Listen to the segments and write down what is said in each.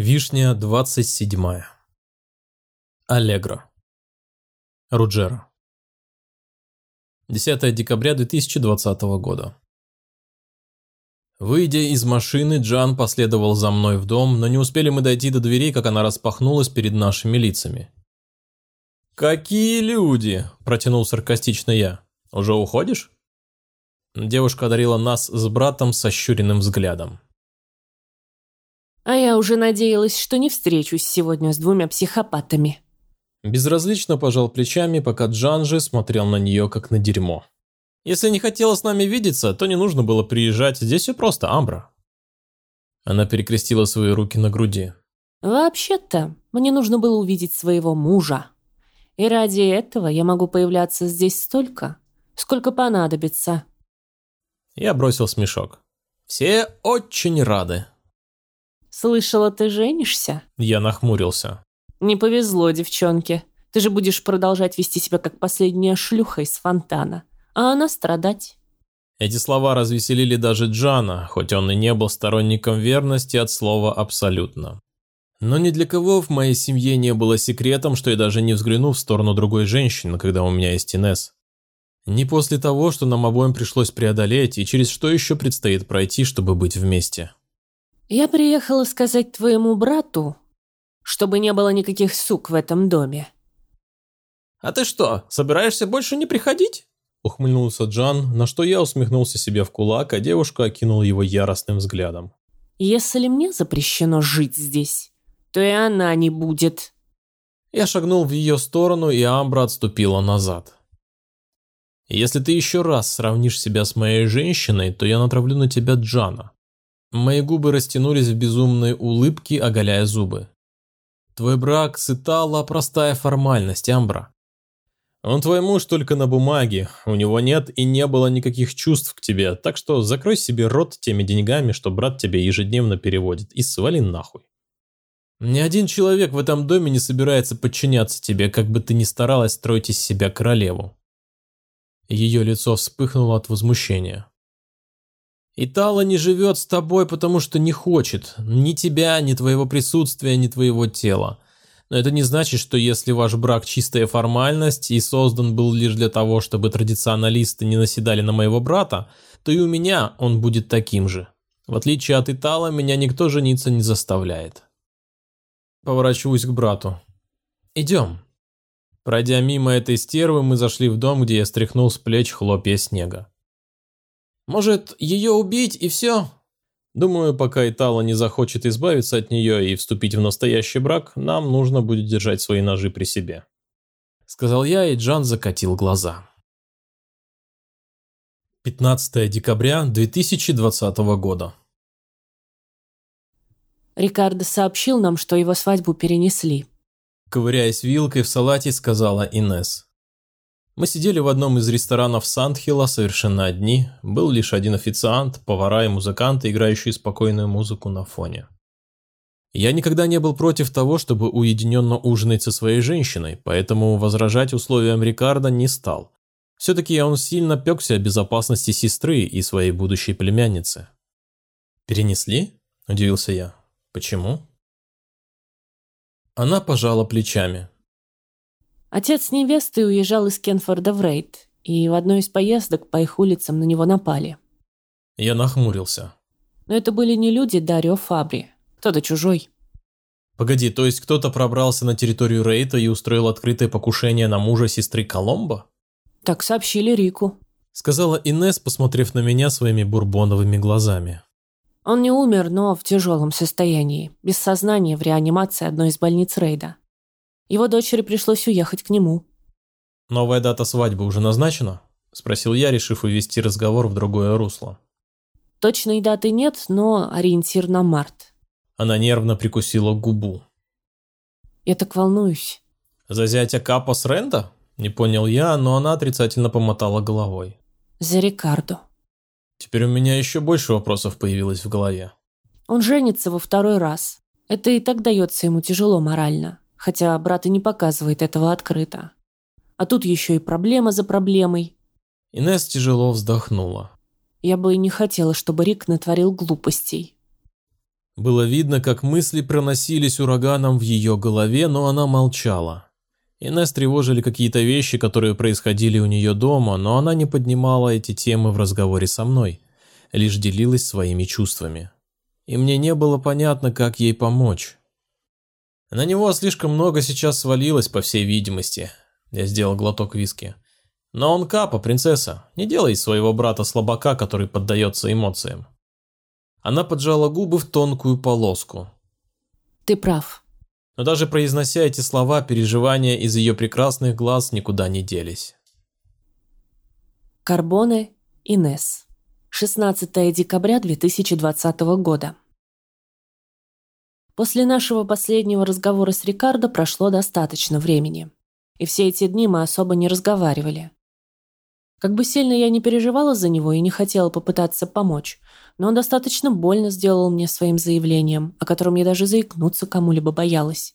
Вишня 27. Аллегро. Руджера. 10 декабря 2020 года. Выйдя из машины, Джан последовал за мной в дом, но не успели мы дойти до дверей, как она распахнулась перед нашими лицами. «Какие люди!» – протянул саркастично я. «Уже уходишь?» Девушка одарила нас с братом с ощуренным взглядом. А я уже надеялась, что не встречусь сегодня с двумя психопатами. Безразлично пожал плечами, пока Джанжи смотрел на нее как на дерьмо. Если не хотела с нами видеться, то не нужно было приезжать, здесь все просто, Амбра. Она перекрестила свои руки на груди. Вообще-то, мне нужно было увидеть своего мужа. И ради этого я могу появляться здесь столько, сколько понадобится. Я бросил смешок. Все очень рады. Слышала, ты женишься? Я нахмурился. Не повезло девчонке. Ты же будешь продолжать вести себя как последняя шлюха из фонтана, а она страдать. Эти слова развеселили даже Джана, хоть он и не был сторонником верности от слова «абсолютно». Но ни для кого в моей семье не было секретом, что я даже не взгляну в сторону другой женщины, когда у меня есть Инесс. Не после того, что нам обоим пришлось преодолеть, и через что еще предстоит пройти, чтобы быть вместе. Я приехала сказать твоему брату, чтобы не было никаких сук в этом доме. А ты что, собираешься больше не приходить? Ухмыльнулся Джан, на что я усмехнулся себе в кулак, а девушка окинула его яростным взглядом. Если мне запрещено жить здесь, то и она не будет. Я шагнул в ее сторону, и Амбра отступила назад. Если ты еще раз сравнишь себя с моей женщиной, то я натравлю на тебя Джана. Мои губы растянулись в безумной улыбке, оголяя зубы. Твой брак с Итало – простая формальность, Амбра. Он твой муж только на бумаге, у него нет и не было никаких чувств к тебе, так что закрой себе рот теми деньгами, что брат тебе ежедневно переводит, и свали нахуй. Ни один человек в этом доме не собирается подчиняться тебе, как бы ты ни старалась строить из себя королеву. Ее лицо вспыхнуло от возмущения. Итала не живет с тобой, потому что не хочет. Ни тебя, ни твоего присутствия, ни твоего тела. Но это не значит, что если ваш брак чистая формальность и создан был лишь для того, чтобы традиционалисты не наседали на моего брата, то и у меня он будет таким же. В отличие от Итала, меня никто жениться не заставляет. Поворачиваюсь к брату. Идем. Пройдя мимо этой стервы, мы зашли в дом, где я стряхнул с плеч хлопья снега. Может, ее убить и все? Думаю, пока Итала не захочет избавиться от нее и вступить в настоящий брак, нам нужно будет держать свои ножи при себе. Сказал я, и Джан закатил глаза. 15 декабря 2020 года. Рикардо сообщил нам, что его свадьбу перенесли. Ковыряясь вилкой в салате, сказала Инес. Мы сидели в одном из ресторанов Сандхилла совершенно одни, был лишь один официант, повара и музыканты, играющие спокойную музыку на фоне. Я никогда не был против того, чтобы уединенно ужинать со своей женщиной, поэтому возражать условиям Рикардо не стал. Все-таки он сильно пекся о безопасности сестры и своей будущей племянницы. «Перенесли?» – удивился я. «Почему?» Она пожала плечами. Отец невесты уезжал из Кенфорда в рейд, и в одной из поездок по их улицам на него напали. Я нахмурился. Но это были не люди Дарио Фабри, кто-то чужой. Погоди, то есть кто-то пробрался на территорию Рейта и устроил открытое покушение на мужа сестры Коломбо? Так сообщили Рику. Сказала Инес, посмотрев на меня своими бурбоновыми глазами. Он не умер, но в тяжелом состоянии, без сознания в реанимации одной из больниц Рейда. Его дочери пришлось уехать к нему. «Новая дата свадьбы уже назначена?» – спросил я, решив увести разговор в другое русло. Точной даты нет, но ориентир на март. Она нервно прикусила губу. Я так волнуюсь. За зятя Капа с Ренда? Не понял я, но она отрицательно помотала головой. За Рикардо. Теперь у меня еще больше вопросов появилось в голове. Он женится во второй раз. Это и так дается ему тяжело морально хотя брат и не показывает этого открыто. А тут еще и проблема за проблемой. Инесс тяжело вздохнула. Я бы и не хотела, чтобы Рик натворил глупостей. Было видно, как мысли проносились ураганом в ее голове, но она молчала. Инесс тревожили какие-то вещи, которые происходили у нее дома, но она не поднимала эти темы в разговоре со мной, лишь делилась своими чувствами. И мне не было понятно, как ей помочь. На него слишком много сейчас свалилось, по всей видимости. Я сделал глоток виски. Но он капа, принцесса. Не делай из своего брата слабака, который поддается эмоциям. Она поджала губы в тонкую полоску. Ты прав. Но даже произнося эти слова, переживания из ее прекрасных глаз никуда не делись. Карбоне Инес. 16 декабря 2020 года. После нашего последнего разговора с Рикардо прошло достаточно времени. И все эти дни мы особо не разговаривали. Как бы сильно я не переживала за него и не хотела попытаться помочь, но он достаточно больно сделал мне своим заявлением, о котором я даже заикнуться кому-либо боялась.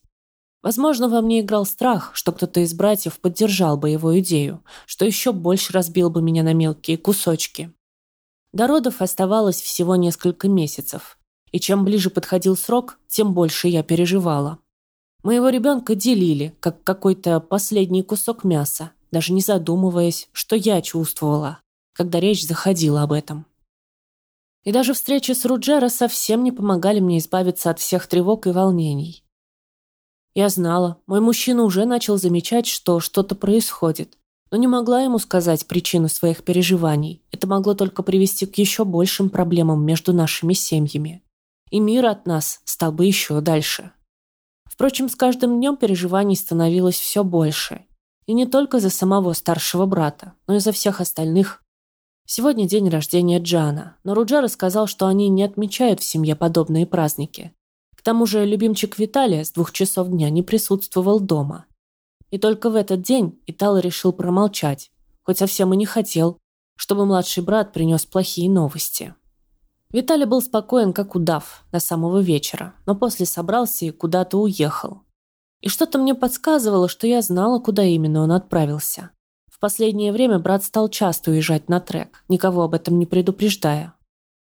Возможно, во мне играл страх, что кто-то из братьев поддержал бы его идею, что еще больше разбил бы меня на мелкие кусочки. До родов оставалось всего несколько месяцев, и чем ближе подходил срок, тем больше я переживала. Моего ребенка делили, как какой-то последний кусок мяса, даже не задумываясь, что я чувствовала, когда речь заходила об этом. И даже встречи с Руджера совсем не помогали мне избавиться от всех тревог и волнений. Я знала, мой мужчина уже начал замечать, что что-то происходит, но не могла ему сказать причину своих переживаний. Это могло только привести к еще большим проблемам между нашими семьями. И мир от нас стал бы еще дальше. Впрочем, с каждым днем переживаний становилось все больше, и не только за самого старшего брата, но и за всех остальных. Сегодня день рождения Джана, но Руджа сказал, что они не отмечают в семье подобные праздники. К тому же любимчик Виталия с двух часов дня не присутствовал дома. И только в этот день Итал решил промолчать, хоть совсем и не хотел, чтобы младший брат принес плохие новости. Виталий был спокоен, как удав, до самого вечера, но после собрался и куда-то уехал. И что-то мне подсказывало, что я знала, куда именно он отправился. В последнее время брат стал часто уезжать на трек, никого об этом не предупреждая.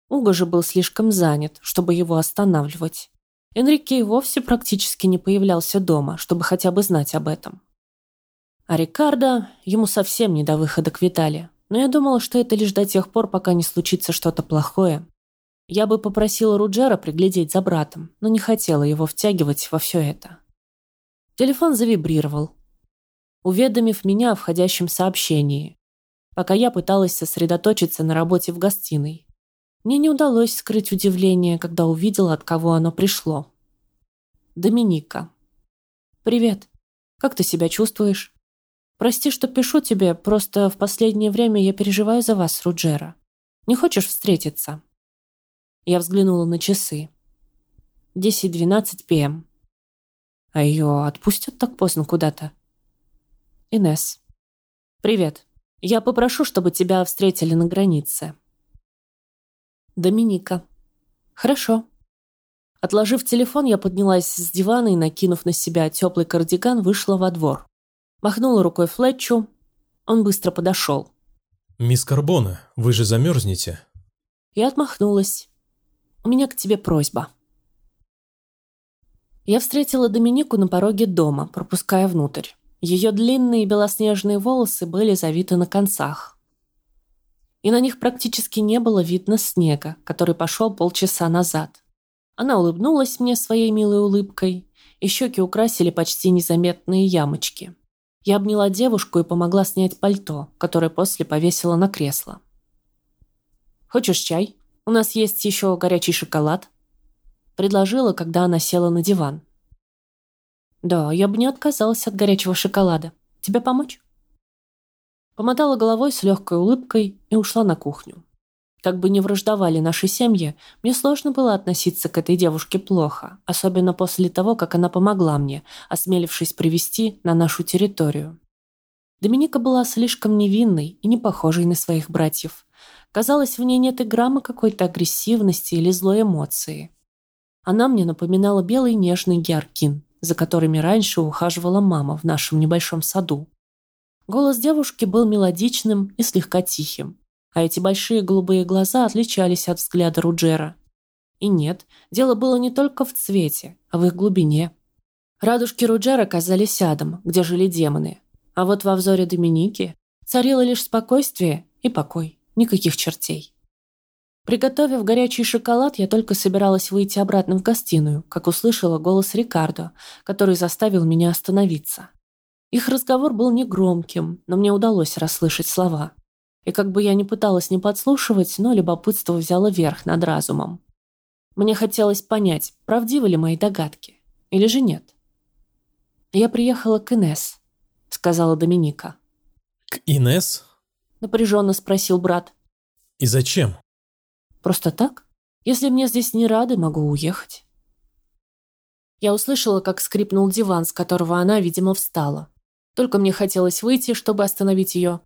Уго же был слишком занят, чтобы его останавливать. Энрике и вовсе практически не появлялся дома, чтобы хотя бы знать об этом. А Рикардо, ему совсем не до выхода к Витале. Но я думала, что это лишь до тех пор, пока не случится что-то плохое. Я бы попросила Руджера приглядеть за братом, но не хотела его втягивать во все это. Телефон завибрировал, уведомив меня о входящем сообщении, пока я пыталась сосредоточиться на работе в гостиной. Мне не удалось скрыть удивление, когда увидела, от кого оно пришло. Доминика. «Привет. Как ты себя чувствуешь? Прости, что пишу тебе, просто в последнее время я переживаю за вас, Руджера. Не хочешь встретиться?» Я взглянула на часы. 10-12 п.м. А ее отпустят так поздно куда-то? Инес. Привет. Я попрошу, чтобы тебя встретили на границе. Доминика. Хорошо. Отложив телефон, я поднялась с дивана и, накинув на себя теплый кардиган, вышла во двор. Махнула рукой Флетчу. Он быстро подошел. «Мисс Карбона, вы же замерзнете?» Я отмахнулась. «У меня к тебе просьба». Я встретила Доминику на пороге дома, пропуская внутрь. Ее длинные белоснежные волосы были завиты на концах. И на них практически не было видно снега, который пошел полчаса назад. Она улыбнулась мне своей милой улыбкой, и щеки украсили почти незаметные ямочки. Я обняла девушку и помогла снять пальто, которое после повесила на кресло. «Хочешь чай? У нас есть еще горячий шоколад», Предложила, когда она села на диван. «Да, я бы не отказалась от горячего шоколада. Тебе помочь?» Помотала головой с легкой улыбкой и ушла на кухню. Как бы не враждовали наши семьи, мне сложно было относиться к этой девушке плохо, особенно после того, как она помогла мне, осмелившись привести на нашу территорию. Доминика была слишком невинной и не похожей на своих братьев. Казалось, в ней нет и грамма какой-то агрессивности или злой эмоции. Она мне напоминала белый нежный георгин, за которыми раньше ухаживала мама в нашем небольшом саду. Голос девушки был мелодичным и слегка тихим, а эти большие голубые глаза отличались от взгляда Руджера. И нет, дело было не только в цвете, а в их глубине. Радужки Руджера казались адом, где жили демоны. А вот во взоре Доминики царило лишь спокойствие и покой, никаких чертей. Приготовив горячий шоколад, я только собиралась выйти обратно в гостиную, как услышала голос Рикардо, который заставил меня остановиться. Их разговор был негромким, но мне удалось расслышать слова. И как бы я ни пыталась не подслушивать, но любопытство взяло верх над разумом. Мне хотелось понять, правдивы ли мои догадки, или же нет. «Я приехала к Инес, сказала Доминика. «К Инес?» – напряженно спросил брат. «И зачем?» «Просто так? Если мне здесь не рады, могу уехать». Я услышала, как скрипнул диван, с которого она, видимо, встала. Только мне хотелось выйти, чтобы остановить ее.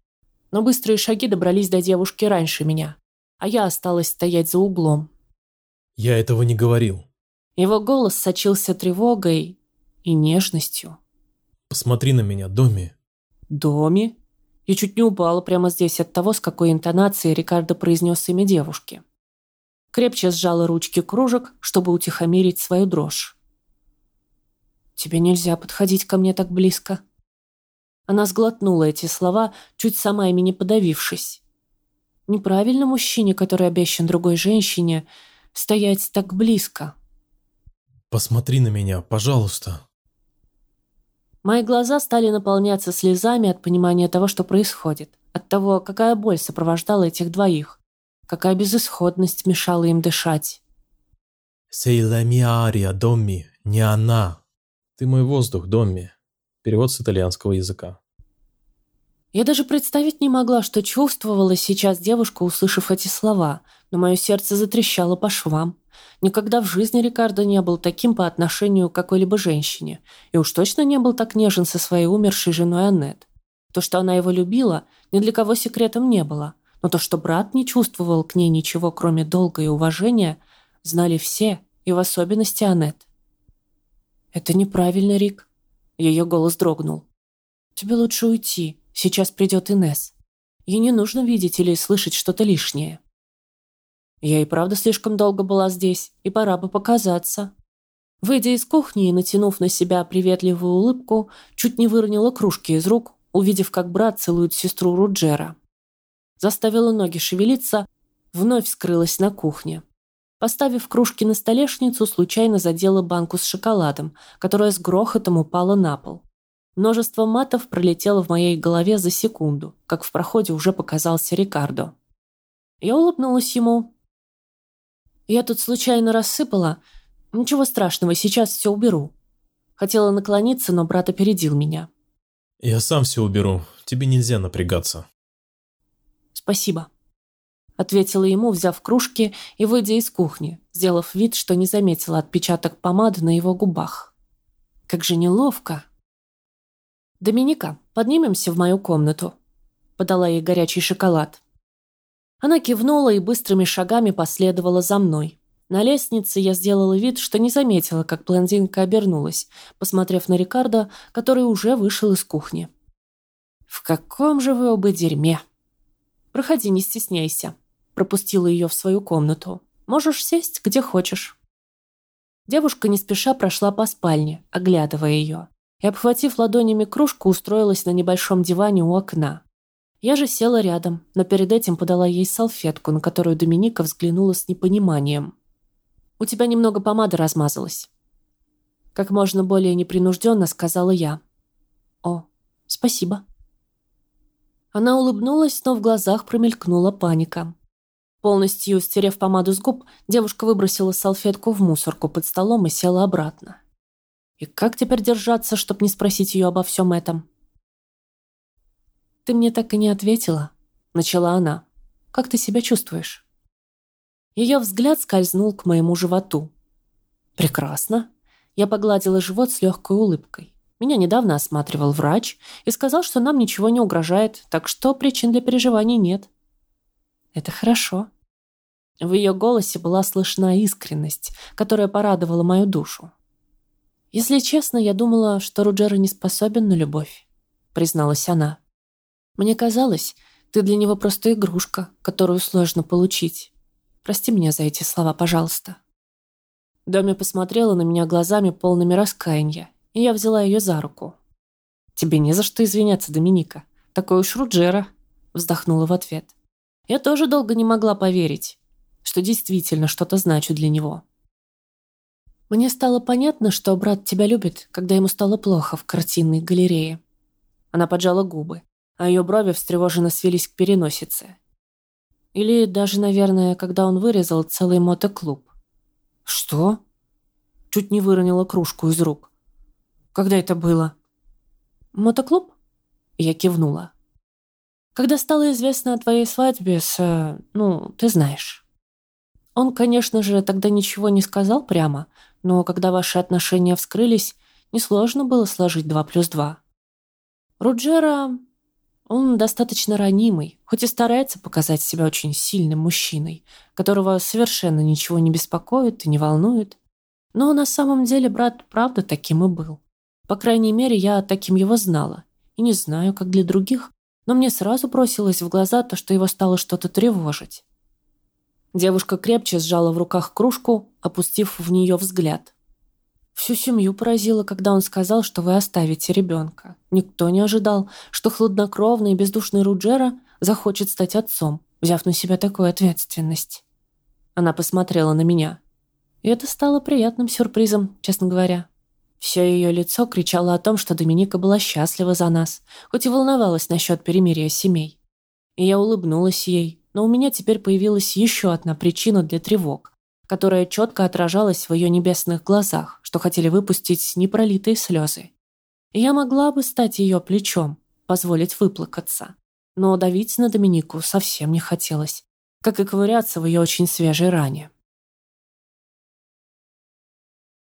Но быстрые шаги добрались до девушки раньше меня, а я осталась стоять за углом. «Я этого не говорил». Его голос сочился тревогой и нежностью. «Посмотри на меня, Доми». «Доми?» Я чуть не упала прямо здесь от того, с какой интонацией Рикардо произнес имя девушки. Крепче сжала ручки кружек, чтобы утихомирить свою дрожь. «Тебе нельзя подходить ко мне так близко», она сглотнула эти слова, чуть сама ими не подавившись. Неправильно мужчине, который обещан другой женщине, стоять так близко. «Посмотри на меня, пожалуйста». Мои глаза стали наполняться слезами от понимания того, что происходит, от того, какая боль сопровождала этих двоих, какая безысходность мешала им дышать. «Сейла миария, Домми, не она. Ты мой воздух, Домми». Перевод с итальянского языка. Я даже представить не могла, что чувствовала сейчас девушка, услышав эти слова, но мое сердце затрещало по швам. Никогда в жизни Рикардо не был таким по отношению к какой-либо женщине, и уж точно не был так нежен со своей умершей женой Аннет. То, что она его любила, ни для кого секретом не было, но то, что брат не чувствовал к ней ничего, кроме долга и уважения, знали все, и в особенности Аннет. «Это неправильно, Рик», ее голос дрогнул. «Тебе лучше уйти. Сейчас придет Инес. Ей не нужно видеть или слышать что-то лишнее». Я и правда слишком долго была здесь, и пора бы показаться. Выйдя из кухни и натянув на себя приветливую улыбку, чуть не выронила кружки из рук, увидев, как брат целует сестру Руджера. Заставила ноги шевелиться, вновь скрылась на кухне. Поставив кружки на столешницу, случайно задела банку с шоколадом, которая с грохотом упала на пол. Множество матов пролетело в моей голове за секунду, как в проходе уже показался Рикардо. Я улыбнулась ему. «Я тут случайно рассыпала. Ничего страшного, сейчас все уберу». Хотела наклониться, но брат опередил меня. «Я сам все уберу. Тебе нельзя напрягаться». «Спасибо». Ответила ему, взяв кружки и выйдя из кухни, сделав вид, что не заметила отпечаток помады на его губах. Как же неловко. «Доминика, поднимемся в мою комнату», — подала ей горячий шоколад. Она кивнула и быстрыми шагами последовала за мной. На лестнице я сделала вид, что не заметила, как блондинка обернулась, посмотрев на Рикардо, который уже вышел из кухни. «В каком же вы оба дерьме!» «Проходи, не стесняйся», пропустила ее в свою комнату. «Можешь сесть, где хочешь». Девушка не спеша прошла по спальне, оглядывая ее, и, обхватив ладонями кружку, устроилась на небольшом диване у окна. Я же села рядом, но перед этим подала ей салфетку, на которую Доминика взглянула с непониманием. «У тебя немного помады размазалась». Как можно более непринужденно сказала я. «О, спасибо». Она улыбнулась, но в глазах промелькнула паника. Полностью стерев помаду с губ, девушка выбросила салфетку в мусорку под столом и села обратно. И как теперь держаться, чтобы не спросить ее обо всем этом? «Ты мне так и не ответила», — начала она. «Как ты себя чувствуешь?» Ее взгляд скользнул к моему животу. «Прекрасно». Я погладила живот с легкой улыбкой. Меня недавно осматривал врач и сказал, что нам ничего не угрожает, так что причин для переживаний нет. «Это хорошо», в ее голосе была слышна искренность, которая порадовала мою душу. «Если честно, я думала, что Руджера не способен на любовь», — призналась она. «Мне казалось, ты для него просто игрушка, которую сложно получить. Прости меня за эти слова, пожалуйста». Доми посмотрела на меня глазами полными раскаяния, и я взяла ее за руку. «Тебе не за что извиняться, Доминика. Такой уж Руджера», — вздохнула в ответ. Я тоже долго не могла поверить, что действительно что-то значу для него. Мне стало понятно, что брат тебя любит, когда ему стало плохо в картинной галерее. Она поджала губы, а ее брови встревоженно свелись к переносице. Или даже, наверное, когда он вырезал целый мотоклуб. «Что?» Чуть не выронила кружку из рук. «Когда это было?» «Мотоклуб?» Я кивнула. «Когда стало известно о твоей свадьбе с... Э, ну, ты знаешь». Он, конечно же, тогда ничего не сказал прямо, но когда ваши отношения вскрылись, несложно было сложить два плюс два. Руджера он достаточно ранимый, хоть и старается показать себя очень сильным мужчиной, которого совершенно ничего не беспокоит и не волнует. Но на самом деле брат правда таким и был. По крайней мере, я таким его знала. И не знаю, как для других, но мне сразу бросилось в глаза то, что его стало что-то тревожить. Девушка крепче сжала в руках кружку, опустив в нее взгляд. Всю семью поразило, когда он сказал, что вы оставите ребенка. Никто не ожидал, что хладнокровный и бездушный Руджера захочет стать отцом, взяв на себя такую ответственность. Она посмотрела на меня. И это стало приятным сюрпризом, честно говоря. Все ее лицо кричало о том, что Доминика была счастлива за нас, хоть и волновалась насчет перемирия семей. И я улыбнулась ей, но у меня теперь появилась еще одна причина для тревог которая четко отражалась в ее небесных глазах, что хотели выпустить непролитые слезы. я могла бы стать ее плечом, позволить выплакаться. Но давить на Доминику совсем не хотелось, как и ковыряться в ее очень свежей ране.